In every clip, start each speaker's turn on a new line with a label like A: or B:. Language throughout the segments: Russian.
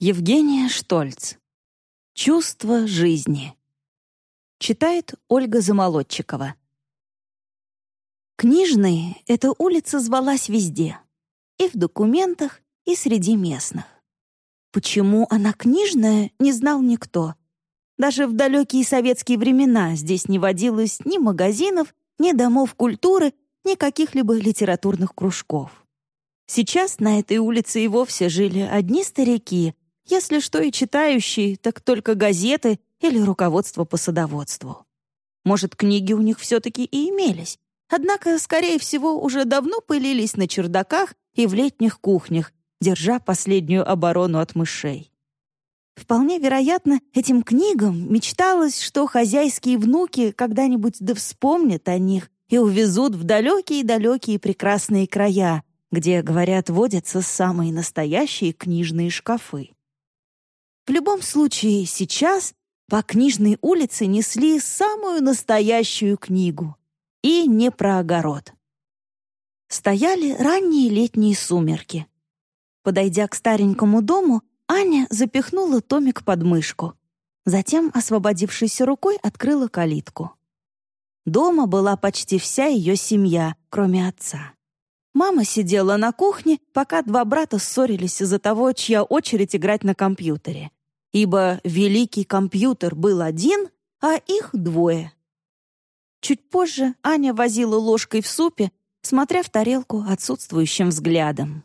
A: Евгения Штольц. Чувство жизни. Читает Ольга Замолодчикова. Книжной эта улица звалась везде. И в документах, и среди местных. Почему она книжная, не знал никто. Даже в далекие советские времена здесь не водилось ни магазинов, ни домов культуры, ни каких-либо литературных кружков. Сейчас на этой улице и вовсе жили одни старики, если что и читающие, так только газеты или руководство по садоводству. Может, книги у них все-таки и имелись. Однако, скорее всего, уже давно пылились на чердаках и в летних кухнях, держа последнюю оборону от мышей. Вполне вероятно, этим книгам мечталось, что хозяйские внуки когда-нибудь да вспомнят о них и увезут в далекие-далекие прекрасные края, где, говорят, водятся самые настоящие книжные шкафы. В любом случае, сейчас по книжной улице несли самую настоящую книгу. И не про огород. Стояли ранние летние сумерки. Подойдя к старенькому дому, Аня запихнула томик под мышку. Затем, освободившейся рукой, открыла калитку. Дома была почти вся ее семья, кроме отца. Мама сидела на кухне, пока два брата ссорились из-за того, чья очередь играть на компьютере ибо великий компьютер был один, а их двое. Чуть позже Аня возила ложкой в супе, смотря в тарелку отсутствующим взглядом.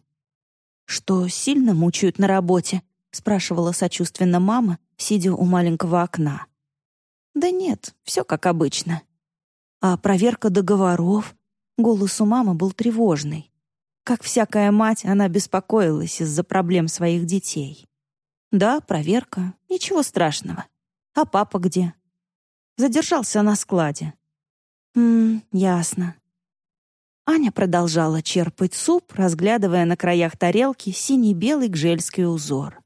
A: «Что сильно мучают на работе?» — спрашивала сочувственно мама, сидя у маленького окна. «Да нет, все как обычно». А проверка договоров? Голос у мамы был тревожный. Как всякая мать, она беспокоилась из-за проблем своих детей. Да, проверка. Ничего страшного. А папа где? Задержался на складе. Ммм, ясно. Аня продолжала черпать суп, разглядывая на краях тарелки синий-белый гжельский узор.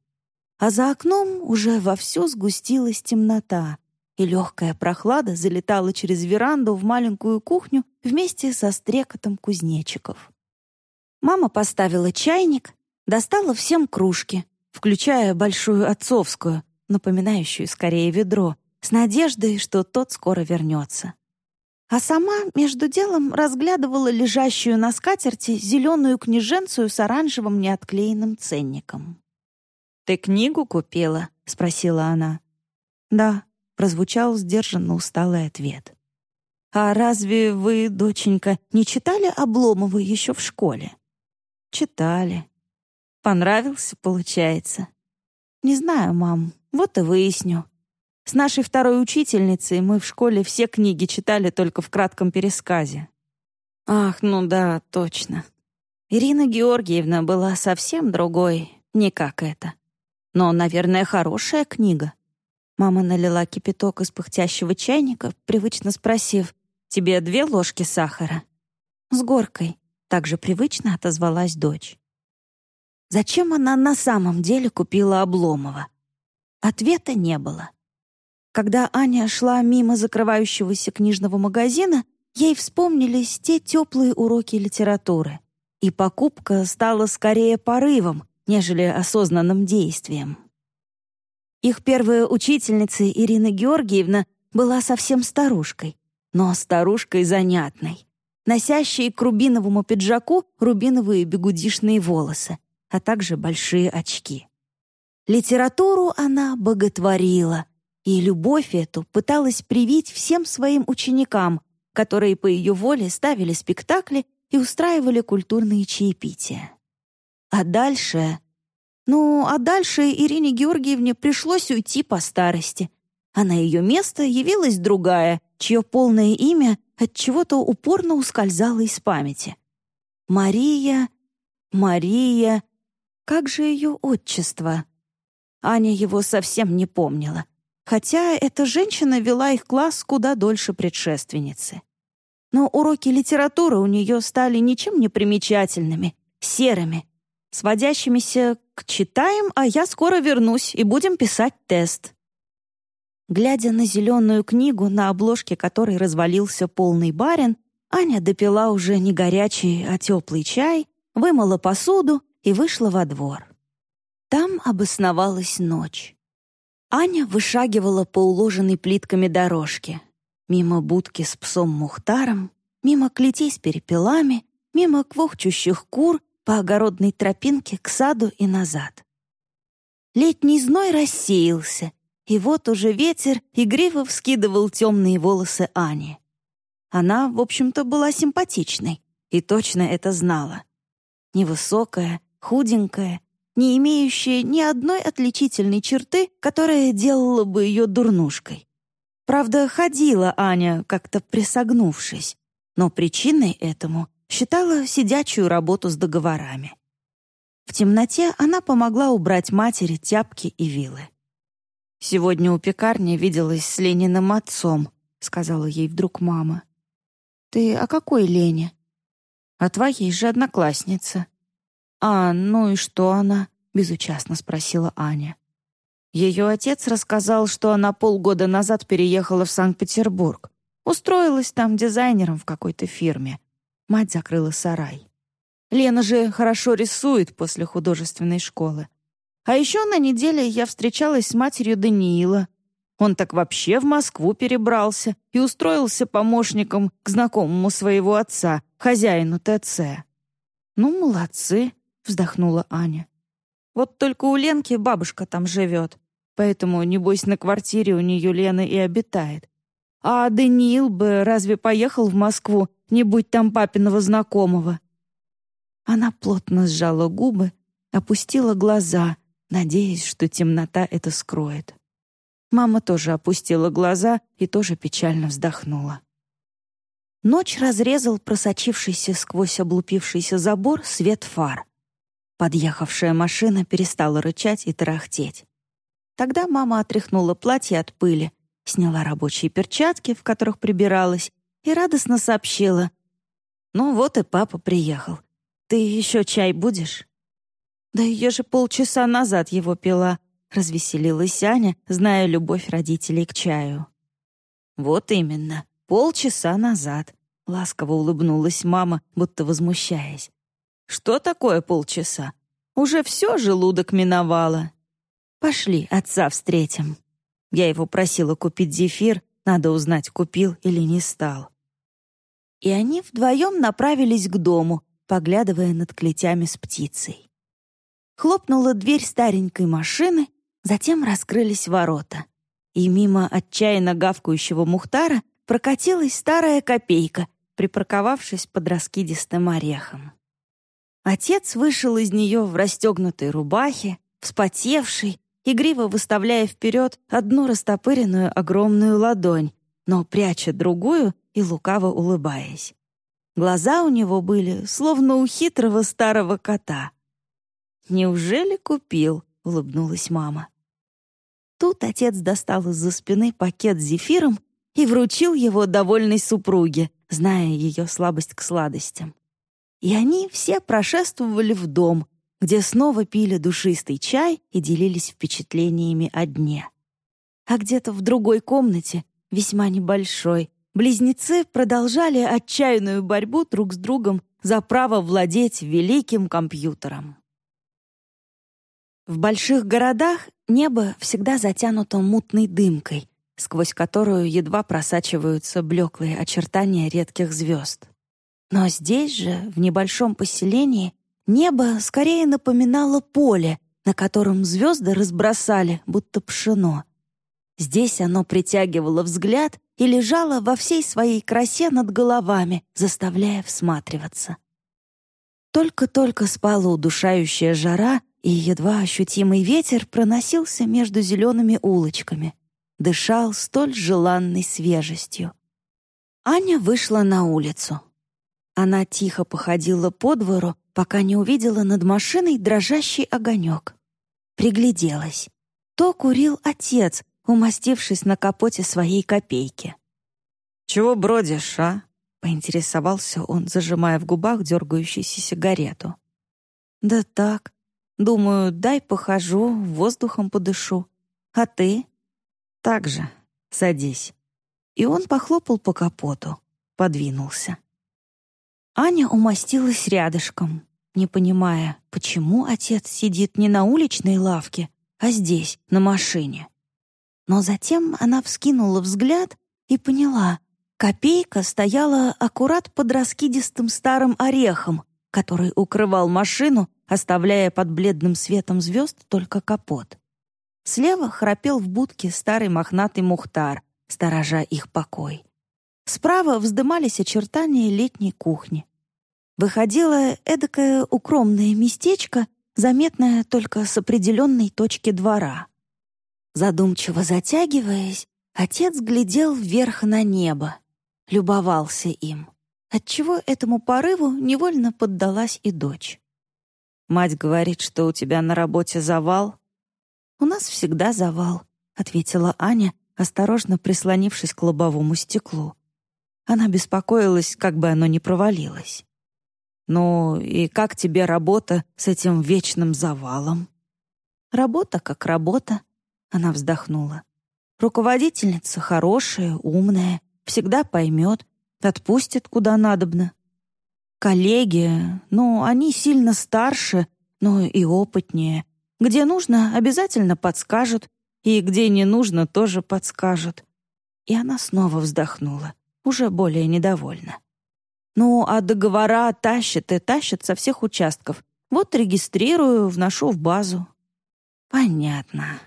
A: А за окном уже вовсю сгустилась темнота, и легкая прохлада залетала через веранду в маленькую кухню вместе со стрекотом кузнечиков. Мама поставила чайник, достала всем кружки, включая большую отцовскую, напоминающую скорее ведро, с надеждой, что тот скоро вернется. А сама между делом разглядывала лежащую на скатерти зеленую княженцию с оранжевым неотклеенным ценником. «Ты книгу купила?» — спросила она. «Да», — прозвучал сдержанно усталый ответ. «А разве вы, доченька, не читали Обломова еще в школе?» «Читали», Понравился, получается. Не знаю, мам, вот и выясню. С нашей второй учительницей мы в школе все книги читали только в кратком пересказе. Ах, ну да, точно. Ирина Георгиевна была совсем другой, не как это. Но, наверное, хорошая книга. Мама налила кипяток из пыхтящего чайника, привычно спросив, «Тебе две ложки сахара?» «С горкой», — также привычно отозвалась дочь. Зачем она на самом деле купила Обломова? Ответа не было. Когда Аня шла мимо закрывающегося книжного магазина, ей вспомнились те теплые уроки литературы, и покупка стала скорее порывом, нежели осознанным действием. Их первая учительница Ирина Георгиевна была совсем старушкой, но старушкой занятной, носящей к рубиновому пиджаку рубиновые бегудишные волосы, а также большие очки. Литературу она боготворила, и любовь эту пыталась привить всем своим ученикам, которые по ее воле ставили спектакли и устраивали культурные чаепития. А дальше... Ну, а дальше Ирине Георгиевне пришлось уйти по старости, а на ее место явилась другая, чье полное имя от чего-то упорно ускользало из памяти. Мария... Мария... Как же ее отчество? Аня его совсем не помнила, хотя эта женщина вела их класс куда дольше предшественницы. Но уроки литературы у нее стали ничем не примечательными, серыми, сводящимися к «читаем, а я скоро вернусь и будем писать тест». Глядя на зеленую книгу, на обложке которой развалился полный барин, Аня допила уже не горячий, а теплый чай, вымыла посуду и вышла во двор. Там обосновалась ночь. Аня вышагивала по уложенной плитками дорожке. Мимо будки с псом Мухтаром, мимо клетей с перепелами, мимо квохчущих кур по огородной тропинке к саду и назад. Летний зной рассеялся, и вот уже ветер игриво вскидывал темные волосы Ани. Она, в общем-то, была симпатичной и точно это знала. Невысокая, худенькая, не имеющая ни одной отличительной черты, которая делала бы ее дурнушкой. Правда, ходила Аня, как-то присогнувшись, но причиной этому считала сидячую работу с договорами. В темноте она помогла убрать матери тяпки и вилы. «Сегодня у пекарни виделась с Лениным отцом», — сказала ей вдруг мама. «Ты о какой Лене?» «О твоей же однокласснице». «А, ну и что она?» — безучастно спросила Аня. Ее отец рассказал, что она полгода назад переехала в Санкт-Петербург. Устроилась там дизайнером в какой-то фирме. Мать закрыла сарай. Лена же хорошо рисует после художественной школы. А еще на неделе я встречалась с матерью Даниила. Он так вообще в Москву перебрался и устроился помощником к знакомому своего отца, хозяину ТЦ. «Ну, молодцы», — вздохнула Аня. «Вот только у Ленки бабушка там живет, поэтому, небось, на квартире у нее Лена и обитает. А Даниил бы разве поехал в Москву, не будь там папиного знакомого?» Она плотно сжала губы, опустила глаза — надеясь, что темнота это скроет. Мама тоже опустила глаза и тоже печально вздохнула. Ночь разрезал просочившийся сквозь облупившийся забор свет фар. Подъехавшая машина перестала рычать и тарахтеть. Тогда мама отряхнула платье от пыли, сняла рабочие перчатки, в которых прибиралась, и радостно сообщила. «Ну вот и папа приехал. Ты еще чай будешь?» «Да я же полчаса назад его пила», — развеселилась Аня, зная любовь родителей к чаю. «Вот именно, полчаса назад», — ласково улыбнулась мама, будто возмущаясь. «Что такое полчаса? Уже все желудок миновало. Пошли, отца встретим». Я его просила купить зефир, надо узнать, купил или не стал. И они вдвоем направились к дому, поглядывая над клетями с птицей. Хлопнула дверь старенькой машины, затем раскрылись ворота. И мимо отчаянно гавкающего Мухтара прокатилась старая копейка, припарковавшись под раскидистым орехом. Отец вышел из нее в расстегнутой рубахе, вспотевший, игриво выставляя вперед одну растопыренную огромную ладонь, но пряча другую и лукаво улыбаясь. Глаза у него были, словно у хитрого старого кота — «Неужели купил?» — улыбнулась мама. Тут отец достал из-за спины пакет с зефиром и вручил его довольной супруге, зная ее слабость к сладостям. И они все прошествовали в дом, где снова пили душистый чай и делились впечатлениями о дне. А где-то в другой комнате, весьма небольшой, близнецы продолжали отчаянную борьбу друг с другом за право владеть великим компьютером. В больших городах небо всегда затянуто мутной дымкой, сквозь которую едва просачиваются блеклые очертания редких звезд. Но здесь же, в небольшом поселении, небо скорее напоминало поле, на котором звезды разбросали, будто пшено. Здесь оно притягивало взгляд и лежало во всей своей красе над головами, заставляя всматриваться. Только-только спала удушающая жара, и едва ощутимый ветер проносился между зелеными улочками, дышал столь желанной свежестью. Аня вышла на улицу. Она тихо походила по двору, пока не увидела над машиной дрожащий огонек. Пригляделась. То курил отец, умастившись на капоте своей копейки.
B: «Чего бродишь, а?»
A: — поинтересовался он, зажимая в губах дергающуюся сигарету. «Да так», Думаю, дай похожу, воздухом подышу. А ты? Так же. Садись. И он похлопал по капоту, подвинулся. Аня умостилась рядышком, не понимая, почему отец сидит не на уличной лавке, а здесь, на машине. Но затем она вскинула взгляд и поняла, копейка стояла аккурат под раскидистым старым орехом, который укрывал машину, оставляя под бледным светом звезд только капот. Слева храпел в будке старый мохнатый Мухтар, сторожа их покой. Справа вздымались очертания летней кухни. Выходило эдакое укромное местечко, заметное только с определенной точки двора. Задумчиво затягиваясь, отец глядел вверх на небо, любовался им, отчего этому порыву невольно поддалась и дочь.
B: «Мать говорит, что у тебя на работе завал?»
A: «У нас всегда завал», — ответила Аня, осторожно прислонившись к лобовому стеклу. Она беспокоилась, как бы оно ни провалилось.
B: «Ну и как тебе работа с этим вечным завалом?»
A: «Работа как работа», — она вздохнула. «Руководительница хорошая, умная, всегда поймет, отпустит куда надобно. Коллеги, ну, они сильно старше, но и опытнее. Где нужно, обязательно подскажут, и где не нужно, тоже подскажут. И она снова вздохнула, уже более недовольна. Ну, а договора тащат и тащат со всех участков. Вот регистрирую, вношу в базу. Понятно.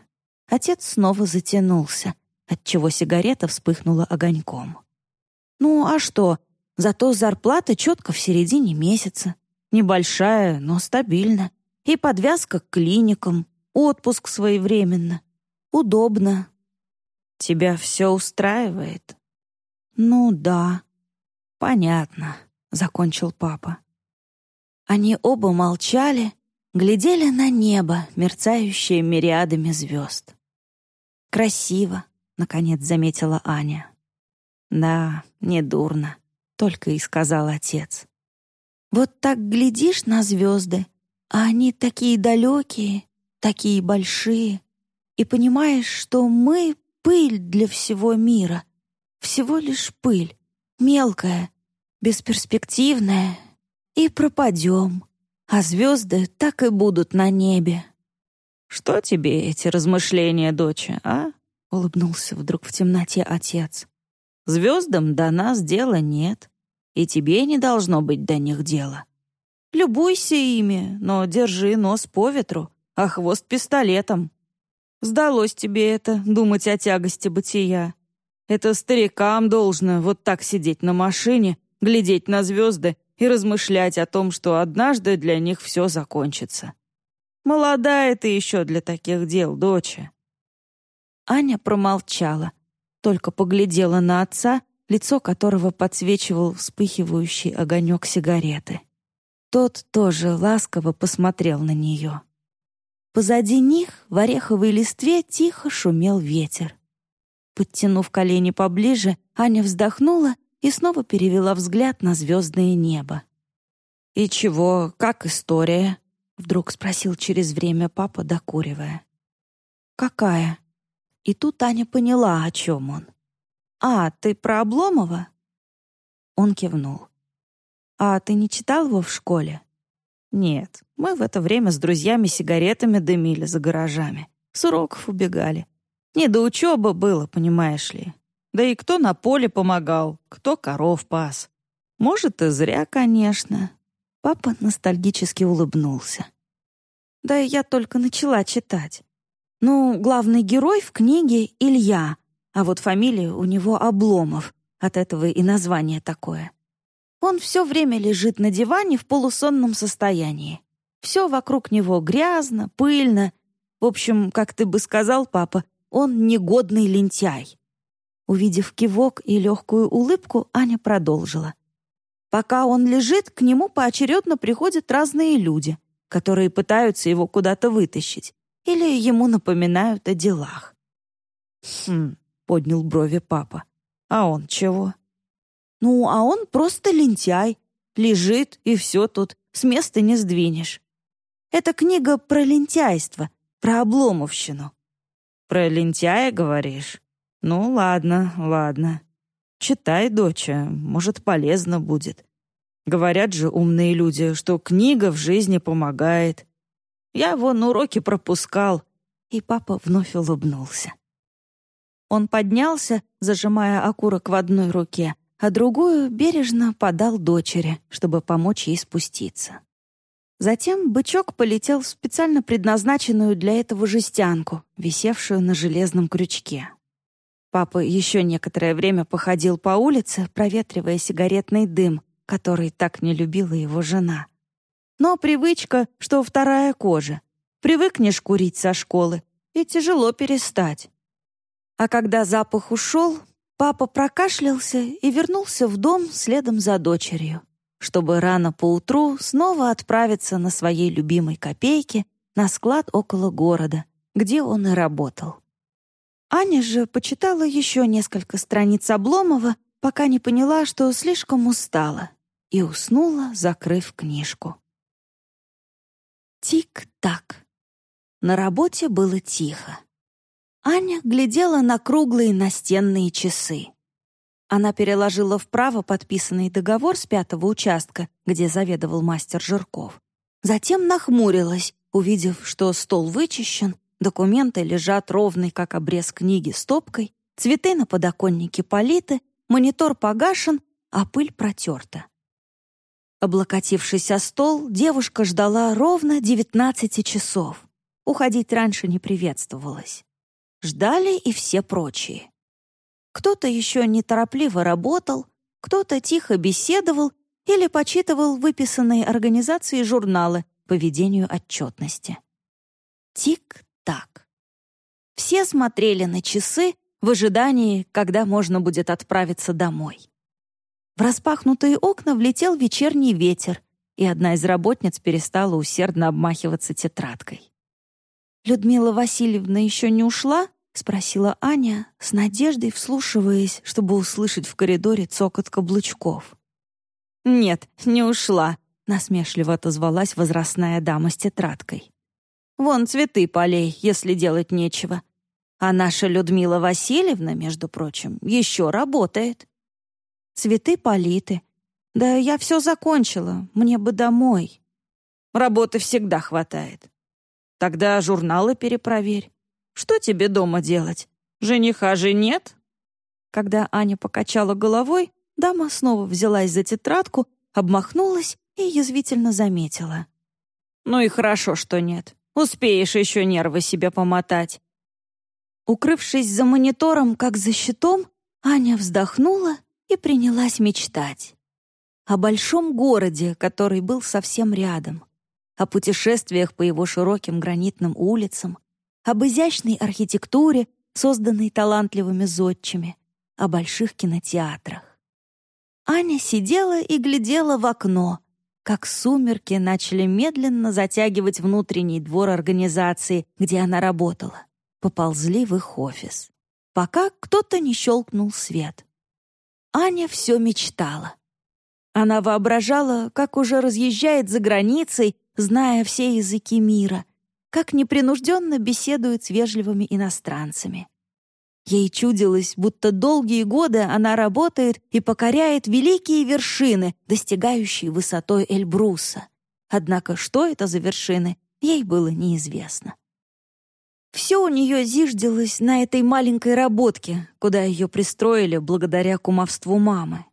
A: Отец снова затянулся, отчего сигарета вспыхнула огоньком. Ну, а что? Зато зарплата четко в середине месяца. Небольшая, но стабильна. И подвязка к клиникам, отпуск своевременно. Удобно.
B: Тебя все устраивает?
A: Ну да. Понятно, закончил папа. Они оба молчали, глядели на небо, мерцающее мириадами звезд. «Красиво», — наконец заметила Аня. «Да, недурно», — только и сказал отец. «Вот так глядишь на звезды, а они такие далекие, такие большие, и понимаешь, что мы — пыль для всего мира, всего лишь пыль, мелкая, бесперспективная, и пропадем, а звезды так и будут на небе».
B: «Что тебе эти размышления, доча, а?» — улыбнулся
A: вдруг в темноте отец.
B: «Звездам до нас дела нет, и тебе не должно быть до них дела. Любуйся ими, но держи нос по ветру, а хвост пистолетом. Сдалось тебе это, думать о тягости бытия. Это старикам должно вот так сидеть на машине, глядеть на звезды и размышлять о том, что однажды для них все закончится. Молодая ты еще для таких дел, доча».
A: Аня промолчала, только поглядела на отца, лицо которого подсвечивал вспыхивающий огонек сигареты. Тот тоже ласково посмотрел на нее. Позади них в ореховой листве тихо шумел ветер. Подтянув колени поближе, Аня вздохнула и снова перевела взгляд на звездное небо.
B: «И чего, как история?»
A: — вдруг спросил через время папа, докуривая. «Какая?» И тут Аня поняла, о чем он. «А, ты про Обломова?» Он кивнул. «А ты не читал его в школе?»
B: «Нет, мы в это время с друзьями сигаретами дымили за гаражами. С уроков убегали. Не до учебы было, понимаешь ли. Да и кто на поле помогал, кто коров пас. Может, и зря, конечно».
A: Папа ностальгически улыбнулся. «Да я только начала читать. Ну, главный герой в книге — Илья, а вот фамилия у него Обломов. От этого и название такое. Он все время лежит на диване в полусонном состоянии. Все вокруг него грязно, пыльно. В общем, как ты бы сказал, папа, он негодный лентяй. Увидев кивок и легкую улыбку, Аня продолжила. Пока он лежит, к нему поочередно приходят разные люди, которые пытаются его куда-то вытащить или ему напоминают о делах.
B: «Хм», — поднял брови папа. «А он чего?»
A: Ну, а он просто лентяй. Лежит, и все тут, с места не сдвинешь. Это книга про лентяйство, про обломовщину.
B: Про лентяя, говоришь? Ну, ладно, ладно. Читай, доча, может, полезно будет. Говорят же умные люди, что книга в жизни помогает. Я вон уроки пропускал». И папа вновь улыбнулся. Он поднялся, зажимая окурок в одной руке, а другую бережно подал дочери, чтобы помочь ей спуститься. Затем бычок полетел в специально предназначенную для этого жестянку, висевшую на железном крючке. Папа еще некоторое время походил по улице, проветривая сигаретный дым, который так не любила его жена. Но привычка, что вторая кожа. Привыкнешь курить со школы, и тяжело перестать. А когда запах ушел, папа прокашлялся и вернулся в дом следом за дочерью, чтобы рано поутру снова отправиться на своей любимой копейке на склад около города, где он и работал. Аня же почитала еще несколько страниц Обломова, пока не поняла, что слишком устала, и уснула, закрыв книжку. Тик-так. На работе было тихо. Аня глядела на круглые настенные часы. Она переложила вправо подписанный договор с пятого участка, где заведовал мастер Жирков. Затем нахмурилась, увидев, что стол вычищен, документы лежат ровной, как обрез книги, стопкой, цветы на подоконнике политы, монитор погашен, а пыль протерта. Облокотившись о стол, девушка ждала ровно 19 часов. Уходить раньше не приветствовалось. Ждали и все прочие. Кто-то еще неторопливо работал, кто-то тихо беседовал или почитывал выписанные организацией журналы по ведению отчетности. Тик-так. Все смотрели на часы в ожидании, когда можно будет отправиться домой. В распахнутые окна влетел вечерний ветер, и одна из работниц перестала усердно обмахиваться тетрадкой. «Людмила Васильевна еще не ушла?» — спросила Аня, с надеждой вслушиваясь, чтобы услышать в коридоре цокот каблучков. «Нет, не ушла», — насмешливо отозвалась возрастная дама с тетрадкой. «Вон цветы полей, если делать нечего. А наша Людмила Васильевна, между прочим, еще работает». «Цветы политы. Да я все закончила, мне бы домой». «Работы всегда хватает. Тогда журналы перепроверь. Что тебе дома делать? Жениха же нет?» Когда Аня покачала головой, дама снова взялась за тетрадку, обмахнулась и язвительно заметила. «Ну и хорошо, что нет. Успеешь еще нервы себе помотать». Укрывшись за монитором, как за щитом, Аня вздохнула и принялась мечтать. О большом городе, который был совсем рядом о путешествиях по его широким гранитным улицам, об изящной архитектуре, созданной талантливыми зодчими, о больших кинотеатрах. Аня сидела и глядела в окно, как сумерки начали медленно затягивать внутренний двор организации, где она работала. Поползли в их офис. Пока кто-то не щелкнул свет. Аня все мечтала. Она воображала, как уже разъезжает за границей зная все языки мира, как непринужденно беседует с вежливыми иностранцами. Ей чудилось, будто долгие годы она работает и покоряет великие вершины, достигающие высотой Эльбруса. Однако что это за вершины, ей было неизвестно. Все у нее зиждилось на этой маленькой работке, куда ее пристроили благодаря кумовству мамы.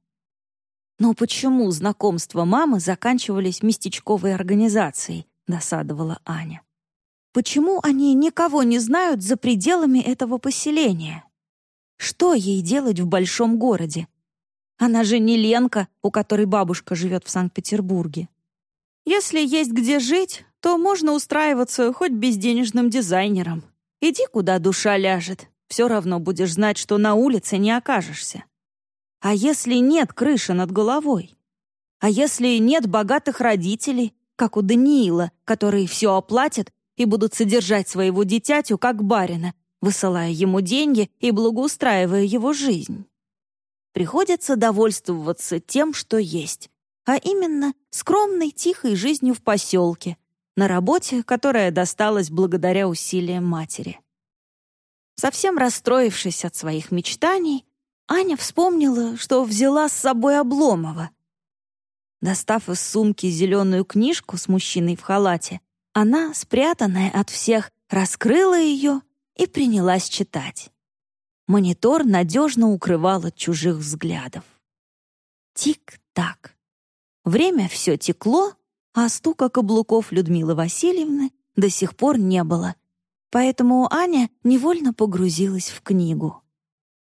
B: Но почему знакомства мамы заканчивались местечковой организацией, досадовала Аня. Почему они никого не знают за пределами этого поселения? Что ей делать в большом городе? Она же не Ленка, у которой бабушка живет в Санкт-Петербурге. Если есть где жить, то можно устраиваться хоть безденежным дизайнером. Иди, куда душа ляжет. Все равно будешь знать, что на улице не окажешься. А если нет крыши над головой? А если нет богатых родителей, как у Даниила, которые все оплатят и будут содержать своего дитятю как барина, высылая ему деньги и благоустраивая его жизнь? Приходится довольствоваться тем, что есть, а именно скромной, тихой жизнью в поселке, на работе, которая досталась благодаря усилиям матери. Совсем расстроившись от своих мечтаний, Аня вспомнила, что взяла с собой Обломова.
A: Достав из сумки зеленую книжку с мужчиной в халате, она, спрятанная от всех, раскрыла ее и принялась читать. Монитор надежно укрывал от чужих взглядов. Тик-так. Время все текло, а стука каблуков Людмилы Васильевны до сих пор не было, поэтому Аня невольно погрузилась в книгу.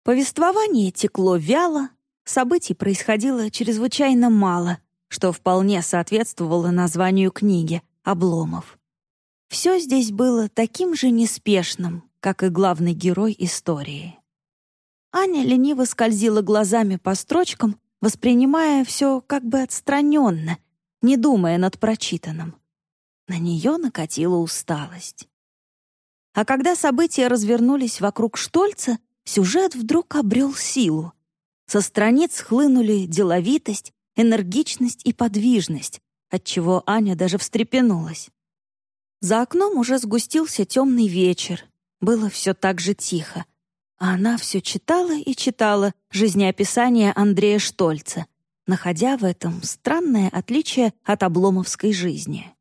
A: Повествование текло вяло, событий происходило чрезвычайно мало, что вполне соответствовало названию книги «Обломов». Все здесь было таким же неспешным, как и главный герой истории. Аня лениво скользила глазами по строчкам, воспринимая все как бы отстраненно, не думая над прочитанным. На нее накатила усталость. А когда события развернулись вокруг Штольца, сюжет вдруг обрел силу. Со страниц хлынули деловитость, энергичность и подвижность, отчего Аня даже встрепенулась. За окном уже сгустился темный вечер. Было все так же тихо. А она все читала и читала жизнеописание Андрея Штольца, находя в этом странное отличие от обломовской жизни.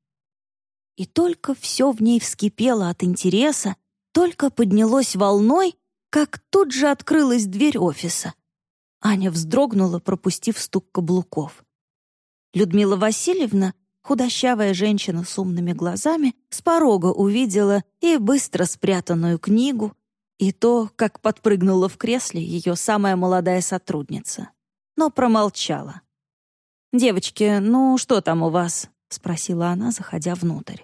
A: И только все в ней вскипело от интереса, только поднялось волной, как тут же открылась дверь офиса. Аня вздрогнула, пропустив стук каблуков. Людмила Васильевна, худощавая женщина с умными глазами, с порога увидела и быстро спрятанную книгу, и то, как подпрыгнула в кресле ее самая молодая сотрудница. Но промолчала. «Девочки, ну что там у вас?» — спросила она, заходя внутрь.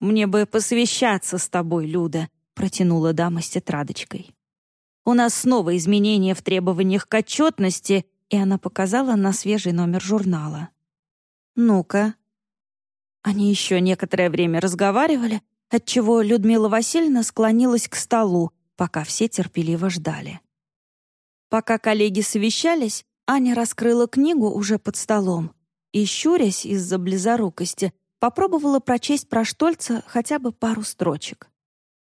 A: «Мне бы посвящаться с тобой, Люда», — протянула дама с тетрадочкой. «У нас снова изменения в требованиях к отчетности», и она показала на свежий номер журнала. «Ну-ка». Они еще некоторое время разговаривали, отчего Людмила Васильевна склонилась к столу, пока все терпеливо ждали. Пока коллеги совещались, Аня раскрыла книгу уже под столом и, щурясь из-за близорукости, попробовала прочесть про Штольца хотя бы пару строчек.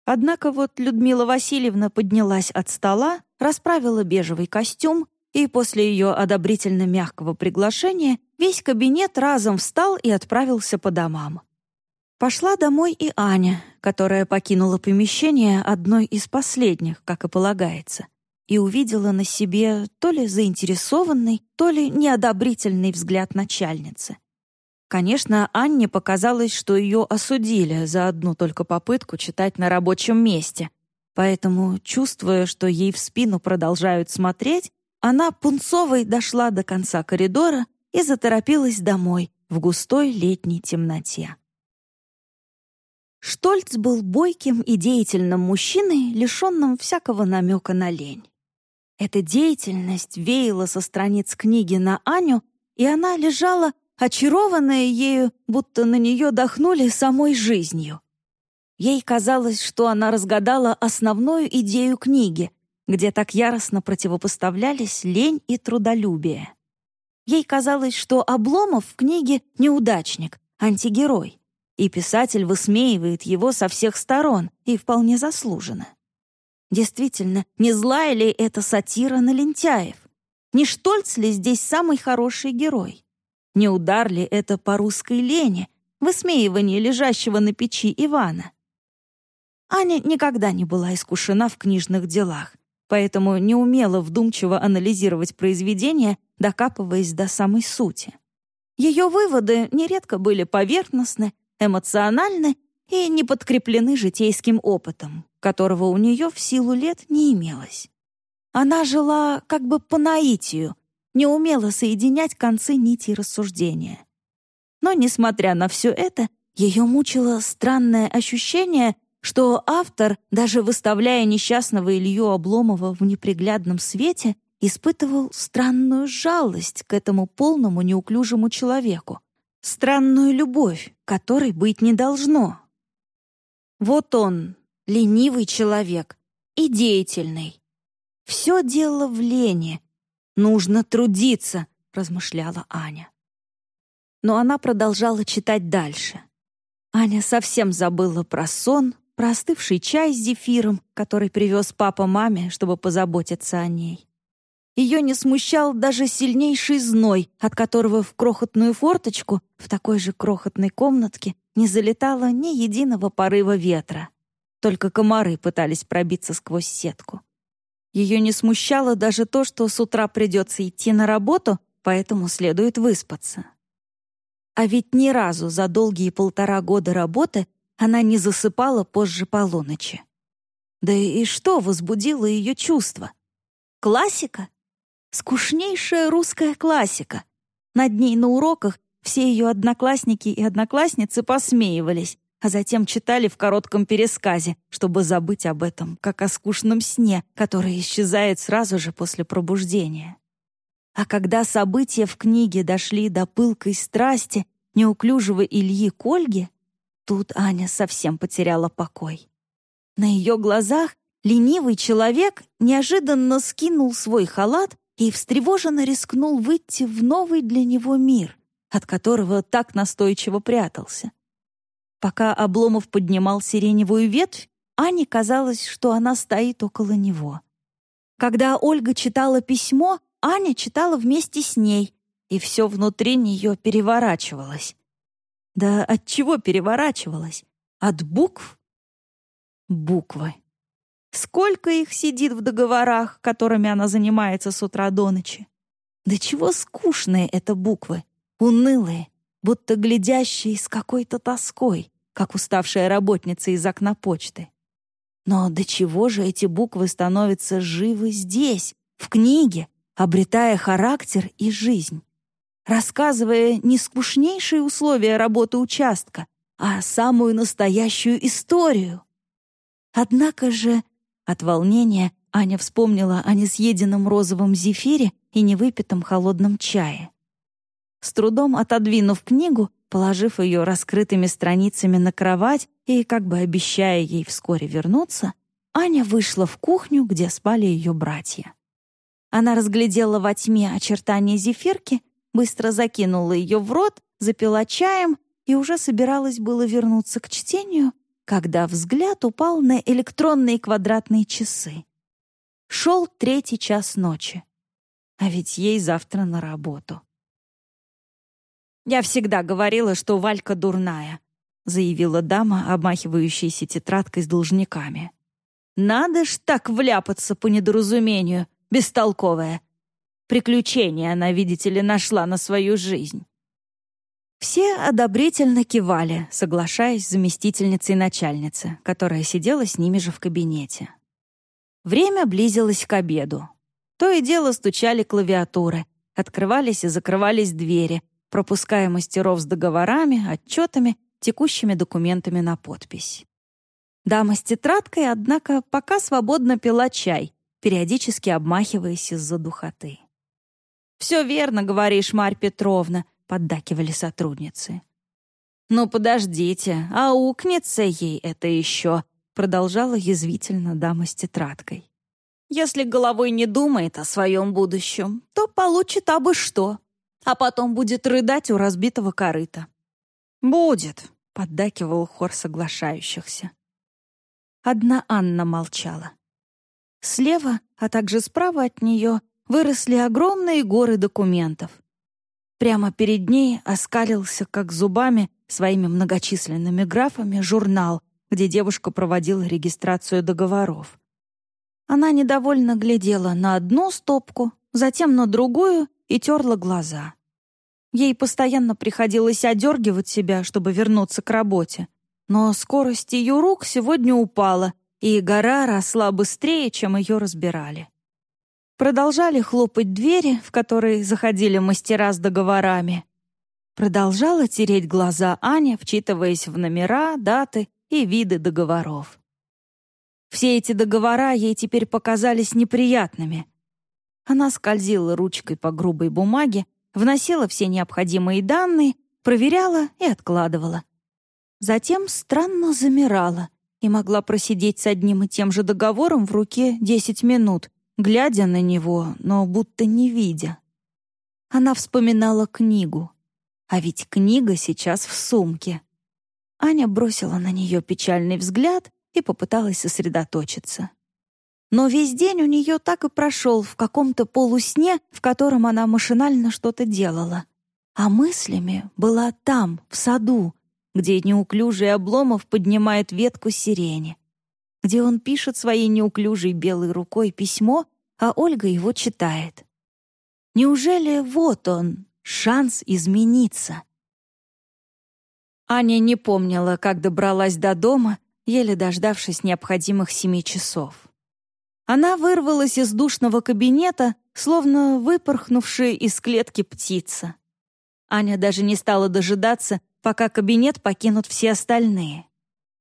A: Однако вот Людмила Васильевна поднялась от стола, расправила бежевый костюм, и после ее одобрительно мягкого приглашения весь кабинет разом встал и отправился по домам. Пошла домой и Аня, которая покинула помещение одной из последних, как и полагается, и увидела на себе то ли заинтересованный, то ли неодобрительный взгляд начальницы. Конечно, Анне показалось, что ее осудили за одну только попытку читать на рабочем месте. Поэтому, чувствуя, что ей в спину продолжают смотреть, она пунцовой дошла до конца коридора и заторопилась домой в густой летней темноте. Штольц был бойким и деятельным мужчиной, лишенным всякого намека на лень. Эта деятельность веяла со страниц книги на Аню, и она лежала, очарованная ею, будто на нее дохнули самой жизнью. Ей казалось, что она разгадала основную идею книги, где так яростно противопоставлялись лень и трудолюбие. Ей казалось, что Обломов в книге неудачник, антигерой и писатель высмеивает его со всех сторон, и вполне заслуженно. Действительно, не злая ли это сатира на лентяев? Не Штольц ли здесь самый хороший герой? Не удар ли это по русской лени, высмеивание лежащего на печи Ивана? Аня никогда не была искушена в книжных делах, поэтому не умела вдумчиво анализировать произведения, докапываясь до самой сути. Ее выводы нередко были поверхностны эмоциональны и не подкреплены житейским опытом, которого у нее в силу лет не имелось. Она жила как бы по наитию, не умела соединять концы нити рассуждения. Но, несмотря на все это, ее мучило странное ощущение, что автор, даже выставляя несчастного Илью Обломова в неприглядном свете, испытывал странную жалость к этому полному неуклюжему человеку, странную любовь, которой быть не должно. Вот он, ленивый человек и деятельный. Все дело в лени. Нужно трудиться, размышляла Аня. Но она продолжала читать дальше. Аня совсем забыла про сон, про остывший чай с зефиром, который привез папа маме, чтобы позаботиться о ней. Ее не смущал даже сильнейший зной, от которого в крохотную форточку в такой же крохотной комнатке не залетало ни единого порыва ветра. Только комары пытались пробиться сквозь сетку. Ее не смущало даже то, что с утра придется идти на работу, поэтому следует выспаться. А ведь ни разу за долгие полтора года работы она не засыпала позже полуночи. Да и что возбудило ее чувства? Классика? Скучнейшая русская классика. Над ней на уроках все ее одноклассники и одноклассницы посмеивались, а затем читали в коротком пересказе, чтобы забыть об этом, как о скучном сне, который исчезает сразу же после пробуждения. А когда события в книге дошли до пылкой страсти неуклюжего Ильи к Ольге, тут Аня совсем потеряла покой. На ее глазах ленивый человек неожиданно скинул свой халат и встревоженно рискнул выйти в новый для него мир, от которого так настойчиво прятался. Пока Обломов поднимал сиреневую ветвь, Ане казалось, что она стоит около него. Когда Ольга читала письмо, Аня читала вместе с ней, и все внутри нее переворачивалось. Да от чего переворачивалось? От букв? Буквы. Сколько их сидит в договорах, которыми она занимается с утра до ночи? Да чего скучные это буквы, унылые, будто глядящие с какой-то тоской, как уставшая работница из окна почты. Но до чего же эти буквы становятся живы здесь, в книге, обретая характер и жизнь, рассказывая не скучнейшие условия работы участка, а самую настоящую историю. Однако же от волнения Аня вспомнила о несъеденном розовом зефире и невыпитом холодном чае. С трудом отодвинув книгу, положив ее раскрытыми страницами на кровать и как бы обещая ей вскоре вернуться, Аня вышла в кухню, где спали ее братья. Она разглядела во тьме очертания зефирки, быстро закинула ее в рот, запила чаем и уже собиралась было вернуться к чтению, когда взгляд упал на электронные квадратные часы. Шел третий час ночи. А ведь ей завтра на работу. «Я всегда говорила, что Валька дурная», заявила дама, обмахивающаяся тетрадкой с должниками. «Надо ж так вляпаться по недоразумению, бестолковая. Приключения она, видите ли, нашла на свою жизнь». Все одобрительно кивали, соглашаясь с заместительницей начальницы, которая сидела с ними же в кабинете. Время близилось к обеду. То и дело стучали клавиатуры, открывались и закрывались двери, пропуская мастеров с договорами, отчетами, текущими документами на подпись. Дама с тетрадкой, однако, пока свободно пила чай, периодически обмахиваясь из-за духоты. «Все верно, говоришь, Марь Петровна», поддакивали сотрудницы. «Ну, подождите, а укнется ей это еще», продолжала язвительно дама с тетрадкой. «Если головой не думает о своем будущем, то получит абы что, а потом будет рыдать у разбитого корыта». «Будет», — поддакивал хор соглашающихся. Одна Анна молчала. Слева, а также справа от нее, выросли огромные горы документов. Прямо перед ней оскалился, как зубами, своими многочисленными графами, журнал, где девушка проводила регистрацию договоров. Она недовольно глядела на одну стопку, затем на другую и терла глаза. Ей постоянно приходилось одергивать себя, чтобы вернуться к работе. Но скорость ее рук сегодня упала, и гора росла быстрее, чем ее разбирали. Продолжали хлопать двери, в которые заходили мастера с договорами. Продолжала тереть глаза Аня, вчитываясь в номера, даты и виды договоров. Все эти договора ей теперь показались неприятными. Она скользила ручкой по грубой бумаге, вносила все необходимые данные, проверяла и откладывала. Затем странно замирала и могла просидеть с одним и тем же договором в руке 10 минут, глядя на него, но будто не видя. Она вспоминала книгу. А ведь книга сейчас в сумке. Аня бросила на нее печальный взгляд и попыталась сосредоточиться. Но весь день у нее так и прошел в каком-то полусне, в котором она машинально что-то делала. А мыслями была там, в саду, где неуклюжий Обломов поднимает ветку сирени, где он пишет своей неуклюжей белой рукой письмо, а Ольга его читает. Неужели вот он, шанс измениться? Аня не помнила, как добралась до дома, еле дождавшись необходимых семи часов. Она вырвалась из душного кабинета, словно выпорхнувшая из клетки птица. Аня даже не стала дожидаться, пока кабинет покинут все остальные.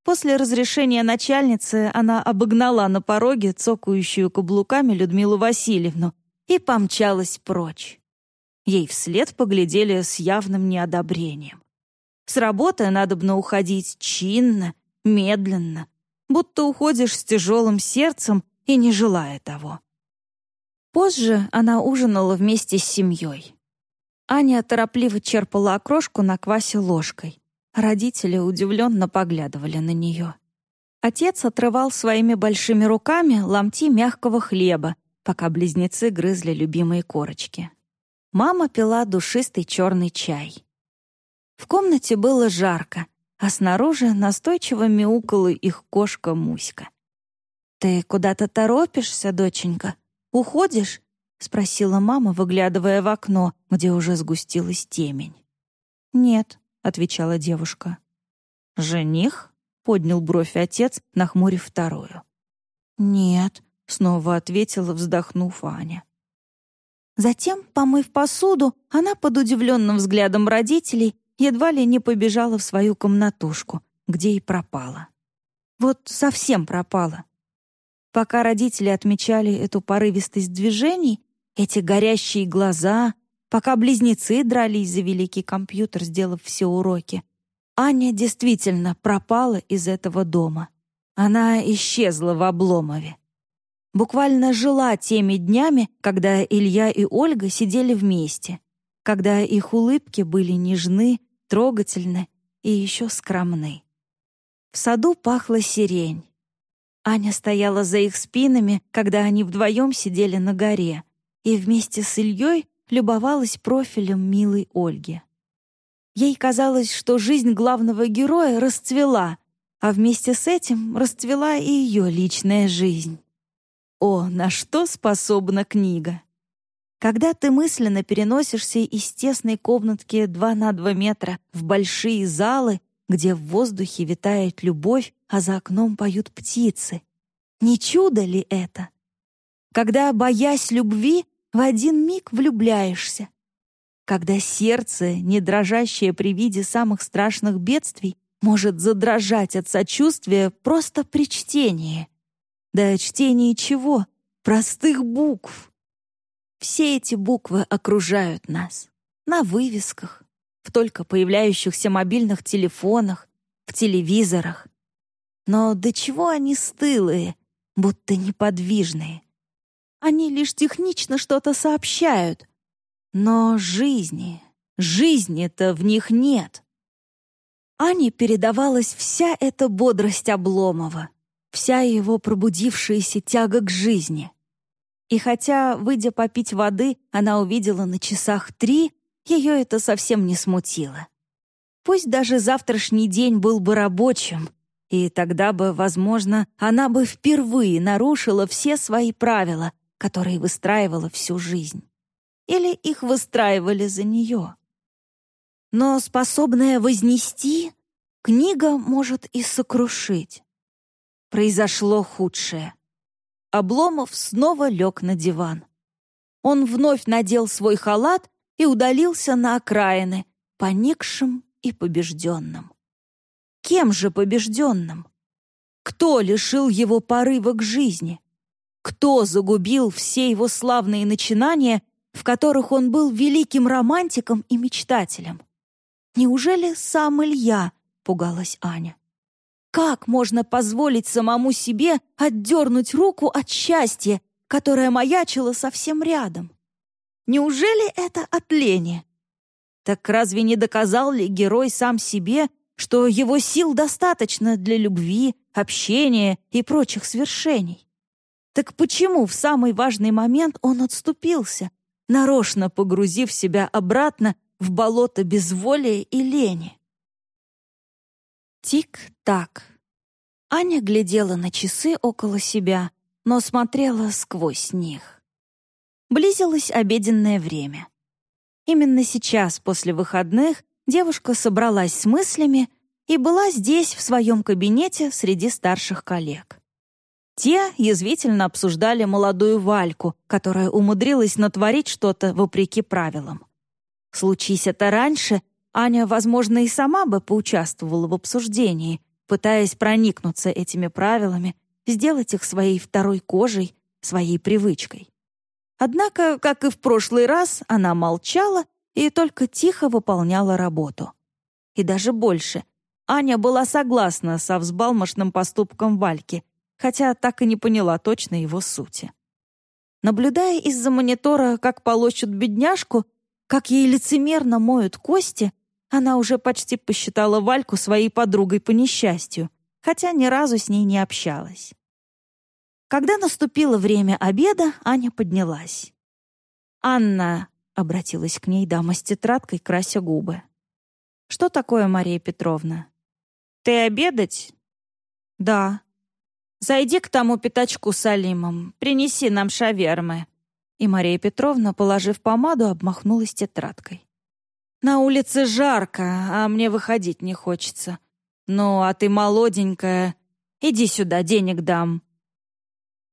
A: После разрешения начальницы она обогнала на пороге цокающую каблуками Людмилу Васильевну и помчалась прочь. Ей вслед поглядели с явным неодобрением. С работы надобно уходить чинно, медленно, будто уходишь с тяжелым сердцем и не желая того. Позже она ужинала вместе с семьей. Аня торопливо черпала окрошку на квасе ложкой. Родители удивленно поглядывали на нее. Отец отрывал своими большими руками ломти мягкого хлеба, пока близнецы грызли любимые корочки. Мама пила душистый черный чай. В комнате было жарко, а снаружи настойчиво мяукала их кошка Муська. «Ты куда-то торопишься, доченька? Уходишь?» — спросила мама, выглядывая в окно, где уже сгустилась темень. «Нет», — отвечала девушка. «Жених?» — поднял бровь отец, нахмурив вторую. «Нет», — снова ответила, вздохнув Аня. Затем, помыв посуду, она под удивленным взглядом родителей едва ли не побежала в свою комнатушку, где и пропала. Вот совсем пропала. Пока родители отмечали эту порывистость движений, эти горящие глаза, пока близнецы дрались за великий компьютер, сделав все уроки. Аня действительно пропала из этого дома. Она исчезла в Обломове. Буквально жила теми днями, когда Илья и Ольга сидели вместе, когда их улыбки были нежны, трогательны и еще скромны. В саду пахла сирень. Аня стояла за их спинами, когда они вдвоем сидели на горе, и вместе с Ильей любовалась профилем милой Ольги. Ей казалось, что жизнь главного героя расцвела, а вместе с этим расцвела и ее личная жизнь. О, на что способна книга! Когда ты мысленно переносишься из тесной комнатки 2 на 2 метра в большие залы, где в воздухе витает любовь, а за окном поют птицы. Не чудо ли это? Когда, боясь любви, в один миг влюбляешься. Когда сердце, не дрожащее при виде самых страшных бедствий, может задрожать от сочувствия просто при чтении. Да чтении чего? Простых букв. Все эти буквы окружают нас. На вывесках, в только появляющихся мобильных телефонах, в телевизорах. Но до чего они стылые, будто неподвижные. Они лишь технично что-то сообщают. Но жизни, жизни-то в них нет. Ане передавалась вся эта бодрость Обломова, вся его пробудившаяся тяга к жизни. И хотя, выйдя попить воды, она увидела на часах три, ее это совсем не смутило. Пусть даже завтрашний день был бы рабочим, и тогда бы, возможно, она бы впервые нарушила все свои правила, которые выстраивала всю жизнь. Или их выстраивали за нее. Но способная вознести, книга может и сокрушить. Произошло худшее. Обломов снова лег на диван. Он вновь надел свой халат и удалился на окраины, поникшим и побежденным. Кем же побежденным? Кто лишил его порыва к жизни? Кто загубил все его славные начинания, в которых он был великим романтиком и мечтателем? Неужели сам Илья, пугалась Аня? Как можно позволить самому себе отдернуть руку от счастья, которое маячило совсем рядом? Неужели это от лени? Так разве не доказал ли герой сам себе, что его сил достаточно для любви, общения и прочих свершений? Так почему в самый важный момент он отступился, нарочно погрузив себя обратно в болото безволия и лени? Тик-так. Аня глядела на часы около себя, но смотрела сквозь них. Близилось обеденное время. Именно сейчас, после выходных, девушка собралась с мыслями и была здесь, в своем кабинете, среди старших коллег. Те язвительно обсуждали молодую Вальку, которая умудрилась натворить что-то вопреки правилам. Случись это раньше, Аня, возможно, и сама бы поучаствовала в обсуждении, пытаясь проникнуться этими правилами, сделать их своей второй кожей, своей привычкой. Однако, как и в прошлый раз, она молчала и только тихо выполняла работу. И даже больше. Аня была согласна со взбалмошным поступком Вальки, хотя так и не поняла точно его сути. Наблюдая из-за монитора, как полощут бедняжку, как ей лицемерно моют кости, она уже почти посчитала Вальку своей подругой по несчастью, хотя ни разу с ней не общалась. Когда наступило время обеда, Аня поднялась. «Анна», — обратилась к ней дама с тетрадкой, крася губы. «Что такое, Мария Петровна?» «Ты обедать?» «Да». «Зайди к тому пятачку с Алимом, принеси нам шавермы». И Мария Петровна, положив помаду, обмахнулась тетрадкой. «На улице жарко, а мне выходить не хочется. Ну, а ты молоденькая. Иди сюда, денег дам».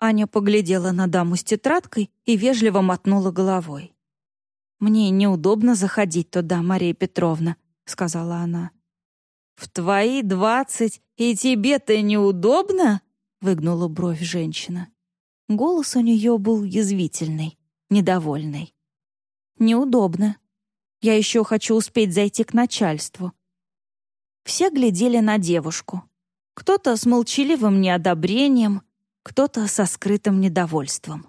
A: Аня поглядела на даму с тетрадкой и вежливо мотнула головой. «Мне неудобно заходить туда, Мария Петровна», — сказала она. «В твои двадцать и тебе-то неудобно?» — выгнула бровь женщина. Голос у нее был язвительный, недовольный. «Неудобно. Я еще хочу успеть зайти к начальству». Все глядели на девушку. Кто-то с молчаливым неодобрением, кто-то со скрытым недовольством.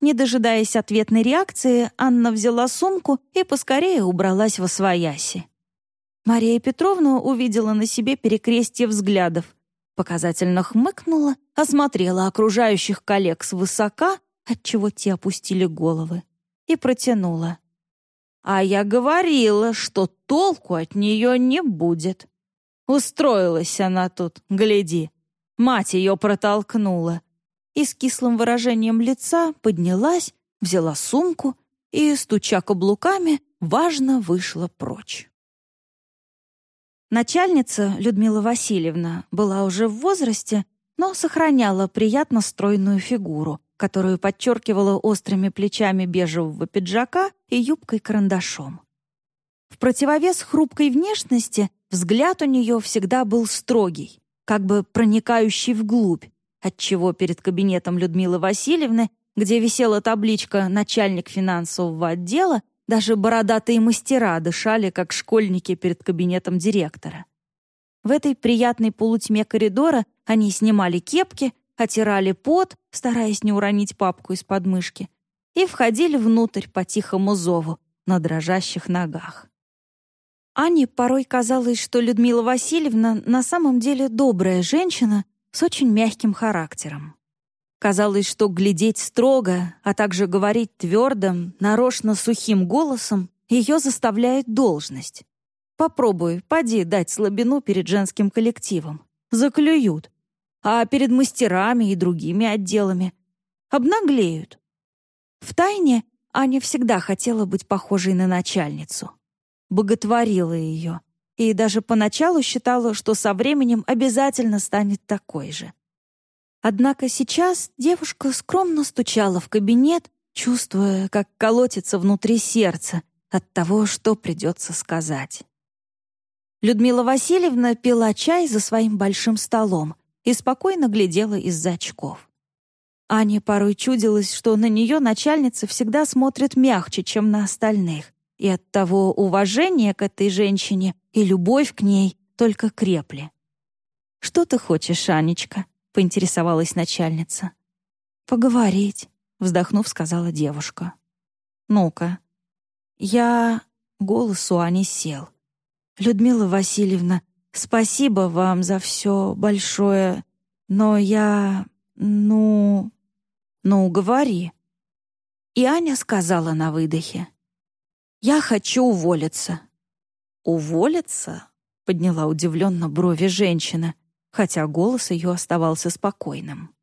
A: Не дожидаясь ответной реакции, Анна взяла сумку и поскорее убралась во свояси. Мария Петровна увидела на себе перекрестие взглядов, показательно хмыкнула, осмотрела окружающих коллег свысока, отчего те опустили головы, и протянула. «А я говорила, что толку от нее не будет. Устроилась она тут, гляди». Мать ее протолкнула. И с кислым выражением лица поднялась, взяла сумку и, стуча каблуками, важно вышла прочь. Начальница Людмила Васильевна была уже в возрасте, но сохраняла приятно стройную фигуру, которую подчеркивала острыми плечами бежевого пиджака и юбкой-карандашом. В противовес хрупкой внешности взгляд у нее всегда был строгий, как бы проникающий вглубь, отчего перед кабинетом Людмилы Васильевны, где висела табличка «Начальник финансового отдела», даже бородатые мастера дышали, как школьники перед кабинетом директора. В этой приятной полутьме коридора они снимали кепки, отирали пот, стараясь не уронить папку из подмышки, и входили внутрь по тихому зову на дрожащих ногах. Ане порой казалось, что Людмила Васильевна на самом деле добрая женщина с очень мягким характером. Казалось, что глядеть строго, а также говорить твердым, нарочно сухим голосом ее заставляет должность. Попробуй, поди дать слабину перед женским коллективом. Заклюют. А перед мастерами и другими отделами. Обнаглеют. Втайне Аня всегда хотела быть похожей на начальницу боготворила ее и даже поначалу считала, что со временем обязательно станет такой же. Однако сейчас девушка скромно стучала в кабинет, чувствуя, как колотится внутри сердца от того, что придется сказать. Людмила Васильевна пила чай за своим большим столом и спокойно глядела из-за очков. Ане порой чудилось, что на нее начальница всегда смотрит мягче, чем на остальных, и от того уважение к этой женщине и любовь к ней только крепли. «Что ты хочешь, Анечка?» — поинтересовалась начальница. «Поговорить», — вздохнув, сказала девушка. «Ну-ка». «Я...» — голос у Ани сел. «Людмила Васильевна, спасибо вам за все большое, но я... ну...»
B: «Ну, говори». И Аня сказала на выдохе. «Я хочу уволиться». «Уволиться?» — подняла удивленно брови женщина, хотя голос ее оставался спокойным.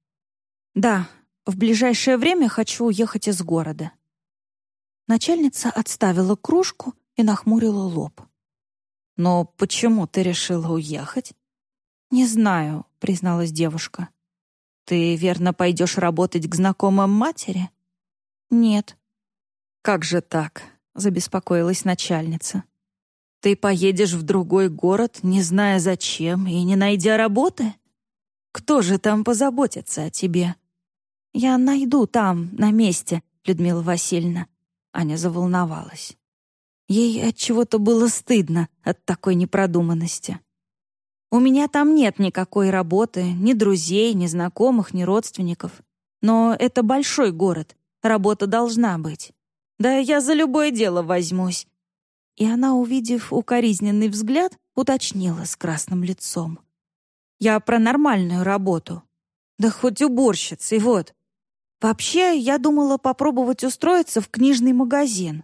B: «Да, в ближайшее время хочу уехать из города». Начальница отставила кружку и нахмурила лоб. «Но почему ты решила уехать?» «Не знаю», — призналась девушка. «Ты, верно, пойдешь работать к знакомым матери?» «Нет». «Как же так?» — забеспокоилась начальница. «Ты поедешь в другой город, не зная зачем и не найдя работы? Кто же там позаботится о тебе?» «Я найду там, на месте, Людмила Васильевна». Аня заволновалась. Ей от чего-то было стыдно от такой непродуманности. У меня там нет никакой работы, ни друзей, ни знакомых, ни родственников. Но это большой город, работа должна быть. Да я за любое дело возьмусь. И она, увидев укоризненный взгляд, уточнила с красным лицом. Я про нормальную работу. Да хоть уборщицей, вот. Вообще, я думала попробовать устроиться в книжный магазин.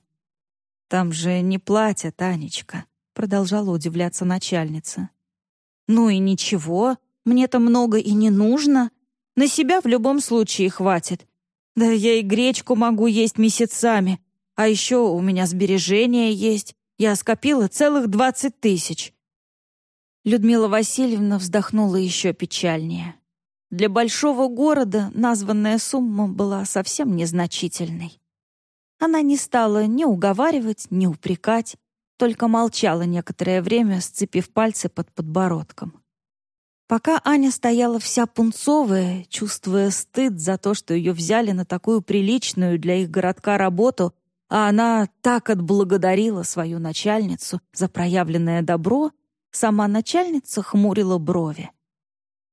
B: Там же не платят, Анечка, продолжала удивляться начальница. Ну и ничего, мне-то много и не нужно. На себя в любом случае хватит. Да я и гречку могу есть месяцами. А еще у меня сбережения есть. Я скопила целых двадцать тысяч. Людмила Васильевна вздохнула еще печальнее. Для большого города названная сумма была совсем незначительной. Она не стала ни уговаривать, ни упрекать, только молчала некоторое время, сцепив пальцы под подбородком. Пока Аня стояла вся пунцовая, чувствуя стыд за то, что ее взяли на такую приличную для их городка работу, а она так отблагодарила свою начальницу за проявленное добро, сама начальница хмурила брови.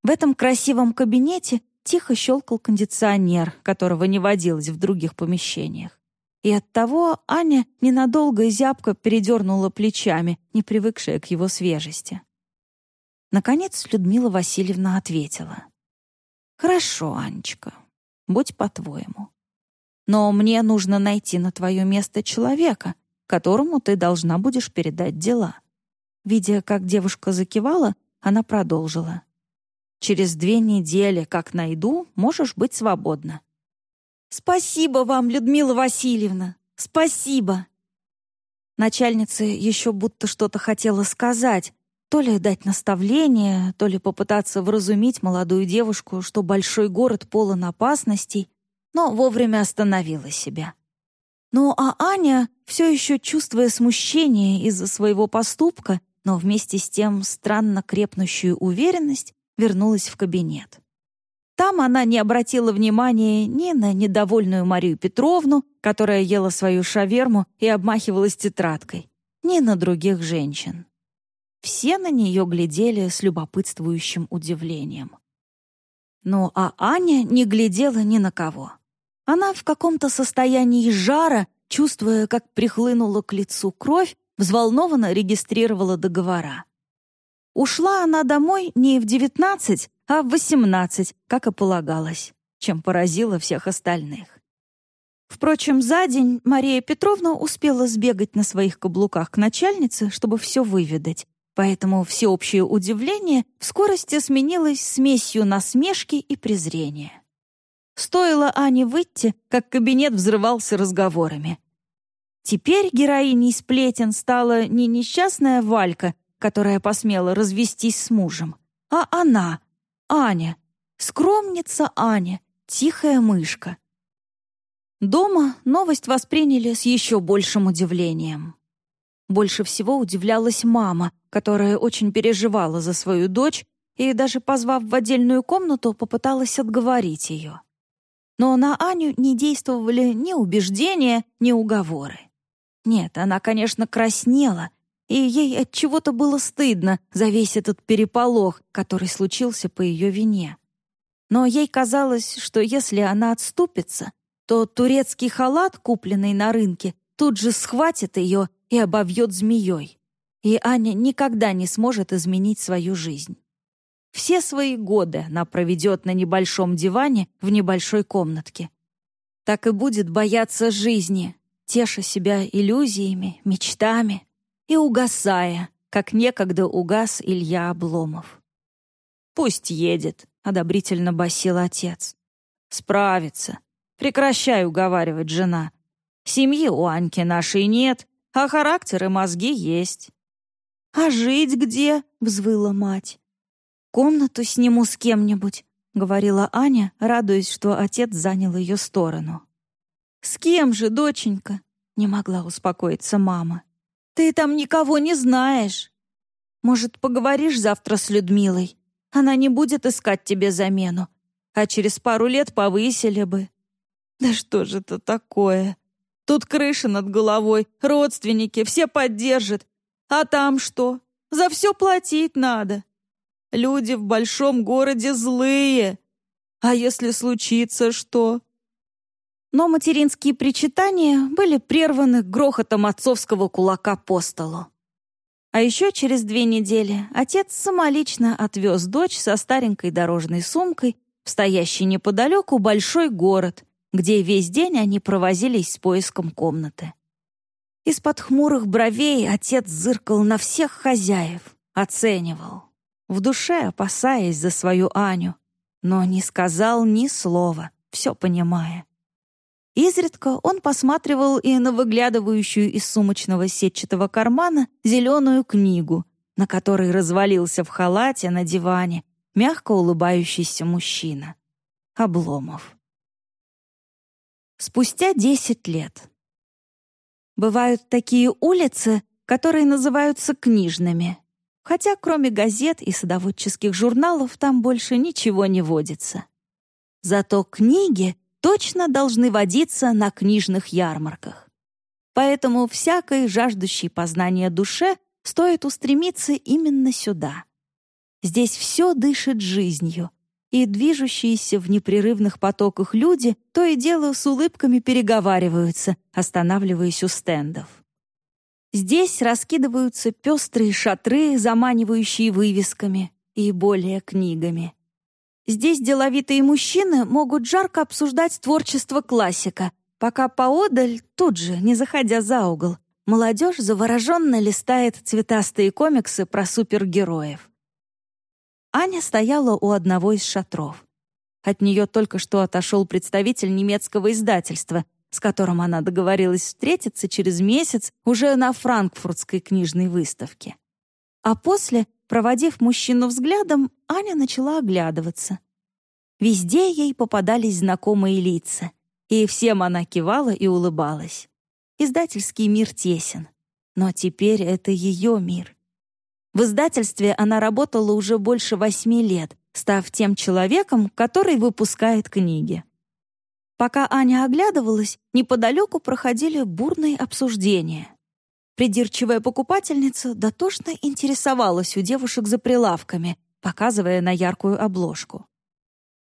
B: В этом красивом кабинете тихо щелкал кондиционер, которого не водилось в других помещениях. И оттого Аня ненадолго и зябко передернула плечами, не привыкшая к его свежести. Наконец Людмила Васильевна ответила. «Хорошо, Анечка, будь по-твоему. Но мне нужно найти на твое место человека, которому ты должна будешь передать дела». Видя, как девушка закивала, она продолжила. Через две недели, как найду, можешь быть свободна». «Спасибо вам, Людмила Васильевна! Спасибо!» Начальница еще будто что-то хотела сказать, то ли дать наставление, то ли попытаться вразумить молодую девушку, что большой город полон опасностей, но вовремя остановила себя. Ну а Аня, все еще чувствуя смущение из-за своего поступка, но вместе с тем странно крепнущую уверенность, вернулась в кабинет. Там она не обратила внимания ни на недовольную Марию Петровну, которая ела свою шаверму и обмахивалась тетрадкой, ни на других женщин. Все на нее глядели с любопытствующим удивлением. Ну а Аня не глядела ни на кого. Она в каком-то состоянии жара, чувствуя, как прихлынула к лицу кровь, взволнованно регистрировала договора. Ушла она домой не в девятнадцать, а в восемнадцать, как и полагалось, чем поразила всех остальных. Впрочем, за день Мария Петровна успела сбегать на своих каблуках к начальнице, чтобы все выведать, поэтому всеобщее удивление в скорости сменилось смесью насмешки и презрения. Стоило Ане выйти, как кабинет взрывался разговорами. Теперь героиней сплетен стала не несчастная Валька, которая посмела развестись с мужем, а она, Аня, скромница Аня, тихая мышка. Дома новость восприняли с еще большим удивлением. Больше всего удивлялась мама, которая очень переживала за свою дочь и, даже позвав в отдельную комнату, попыталась отговорить ее. Но на Аню не действовали ни убеждения, ни уговоры. Нет, она, конечно, краснела и ей от чего-то было стыдно за весь этот переполох, который случился по ее вине. Но ей казалось, что если она отступится, то турецкий халат, купленный на рынке, тут же схватит ее и обовьет змеей. И Аня никогда не сможет изменить свою жизнь. Все свои годы она проведет на небольшом диване в небольшой комнатке,
A: так и будет бояться жизни, теша себя иллюзиями, мечтами и угасая, как некогда угас Илья Обломов.
B: «Пусть едет», — одобрительно басил отец. «Справится. Прекращай уговаривать жена. Семьи у Аньки нашей нет, а характер и мозги есть».
A: «А жить где?» — взвыла мать. «Комнату сниму с кем-нибудь», — говорила Аня, радуясь, что отец занял ее сторону. «С кем же, доченька?» — не могла успокоиться мама. «Ты там никого не знаешь. Может, поговоришь завтра с Людмилой? Она не будет искать тебе замену, а через пару лет повысили бы». «Да что же это такое? Тут крыша над головой, родственники, все поддержат. А там что? За все платить надо. Люди в большом городе злые. А если случится что?» Но материнские причитания были прерваны грохотом отцовского кулака по столу. А еще через две недели отец самолично отвез дочь со старенькой дорожной сумкой в стоящий неподалеку большой город, где весь день они провозились с поиском комнаты. Из-под хмурых бровей отец зыркал на всех хозяев, оценивал, в душе опасаясь за свою Аню, но не сказал ни слова, все понимая. Изредка он посматривал и на выглядывающую из сумочного сетчатого кармана зеленую книгу, на которой развалился в халате на диване мягко улыбающийся мужчина. Обломов. Спустя десять лет. Бывают такие улицы, которые называются книжными, хотя кроме газет и садоводческих журналов там больше ничего не водится. Зато книги — точно должны водиться на книжных ярмарках. Поэтому всякой жаждущей познания душе стоит устремиться именно сюда. Здесь все дышит жизнью, и движущиеся в непрерывных потоках люди то и дело с улыбками переговариваются, останавливаясь у стендов. Здесь раскидываются пестрые шатры, заманивающие вывесками и более книгами. Здесь деловитые мужчины могут жарко обсуждать творчество классика, пока поодаль, тут же, не заходя за угол, молодежь завороженно листает цветастые комиксы про супергероев. Аня стояла у одного из шатров. От нее только что отошел представитель немецкого издательства, с которым она договорилась встретиться через месяц уже на франкфуртской книжной выставке. А после Проводив мужчину взглядом, Аня начала оглядываться. Везде ей попадались знакомые лица, и всем она кивала и улыбалась. Издательский мир тесен, но теперь это ее мир. В издательстве она работала уже больше восьми лет, став тем человеком, который выпускает книги. Пока Аня оглядывалась, неподалеку проходили бурные обсуждения. Придирчивая покупательница дотошно интересовалась у девушек за прилавками, показывая на яркую обложку.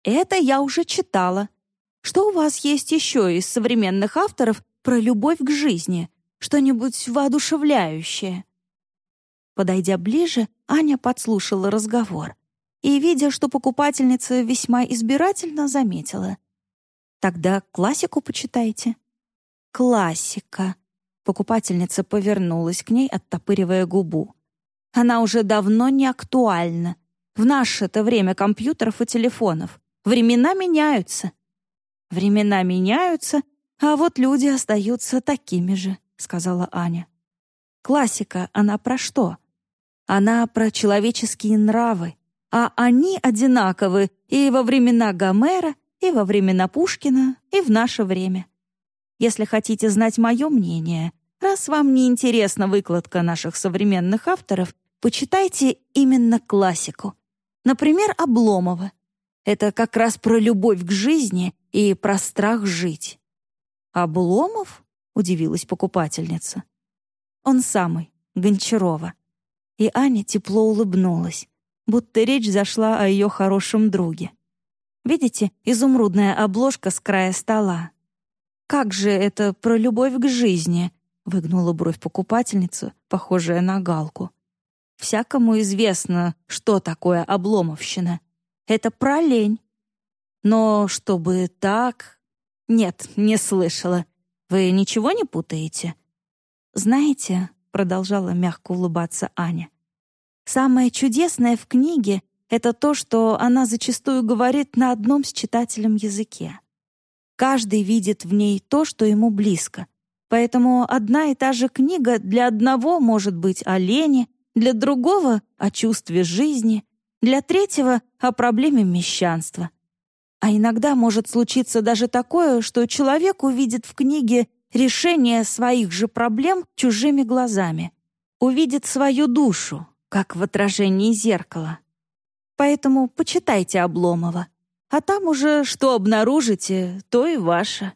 A: «Это я уже читала. Что у вас есть еще из современных авторов про любовь к жизни? Что-нибудь воодушевляющее?» Подойдя ближе, Аня подслушала разговор и, видя, что покупательница весьма избирательно, заметила. «Тогда классику почитайте». «Классика», Покупательница повернулась к ней, оттопыривая губу. Она уже давно не актуальна. В наше-то время компьютеров и телефонов. Времена меняются. Времена меняются, а вот люди остаются такими же, сказала Аня. Классика, она про что? Она про человеческие нравы, а они одинаковы и во времена Гомера, и во времена Пушкина, и в наше время. Если хотите знать мое мнение, раз вам не интересна выкладка наших современных авторов, почитайте именно классику. Например, Обломова. Это как раз про любовь к жизни и про страх жить. «Обломов?» — удивилась покупательница. «Он самый, Гончарова». И Аня тепло улыбнулась, будто речь зашла о ее хорошем друге. Видите, изумрудная обложка с края стола. «Как же это про любовь к жизни?» — выгнула бровь покупательница, похожая на галку. «Всякому известно, что такое обломовщина. Это про лень. Но чтобы так... «Нет, не слышала. Вы ничего не путаете?» «Знаете», — продолжала мягко улыбаться Аня, «самое чудесное в книге — это то, что она зачастую говорит на одном с читателем языке. Каждый видит в ней то, что ему близко. Поэтому одна и та же книга для одного может быть о лени, для другого — о чувстве жизни, для третьего — о проблеме мещанства. А иногда может случиться даже такое, что человек увидит в книге решение своих же проблем чужими глазами, увидит свою душу, как в отражении зеркала. Поэтому почитайте Обломова, а там уже что обнаружите, то и ваше.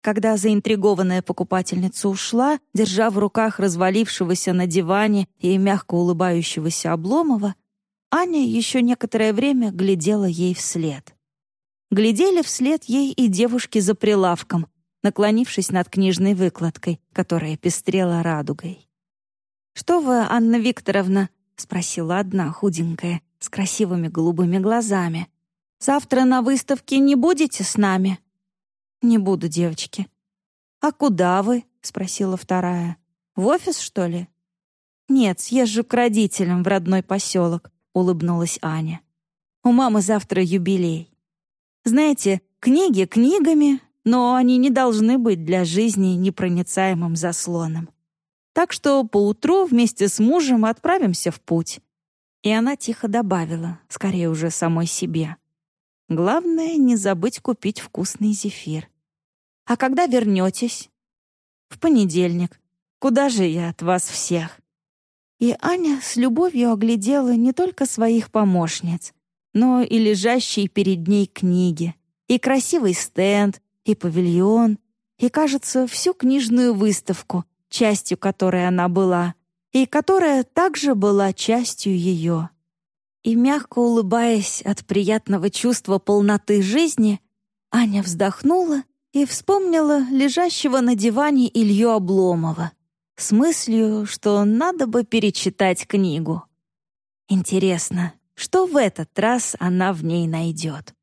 A: Когда заинтригованная покупательница ушла, держа в руках развалившегося на диване и мягко улыбающегося Обломова, Аня еще некоторое время глядела ей вслед. Глядели вслед ей и девушки за прилавком, наклонившись над книжной выкладкой, которая пестрела радугой. «Что вы, Анна Викторовна?» — спросила одна худенькая, с красивыми голубыми глазами. «Завтра на выставке не будете с нами?» «Не буду, девочки». «А куда вы?» — спросила вторая. «В офис, что ли?» «Нет, съезжу к родителям в родной поселок», — улыбнулась Аня. «У мамы завтра юбилей. Знаете, книги книгами, но они не должны быть для жизни непроницаемым заслоном. Так что поутру вместе с мужем отправимся в путь». И она тихо добавила, скорее уже самой себе. «Главное, не забыть купить вкусный зефир. А когда вернетесь? В понедельник. Куда же я от вас всех? И Аня с любовью оглядела не только своих помощниц, но и лежащие перед ней книги, и красивый стенд, и павильон, и, кажется, всю книжную выставку, частью которой она была, и которая также была частью ее. И, мягко улыбаясь от приятного чувства полноты жизни, Аня вздохнула и вспомнила лежащего на диване Илью Обломова с мыслью, что надо бы перечитать книгу. Интересно, что в этот раз она в ней найдет?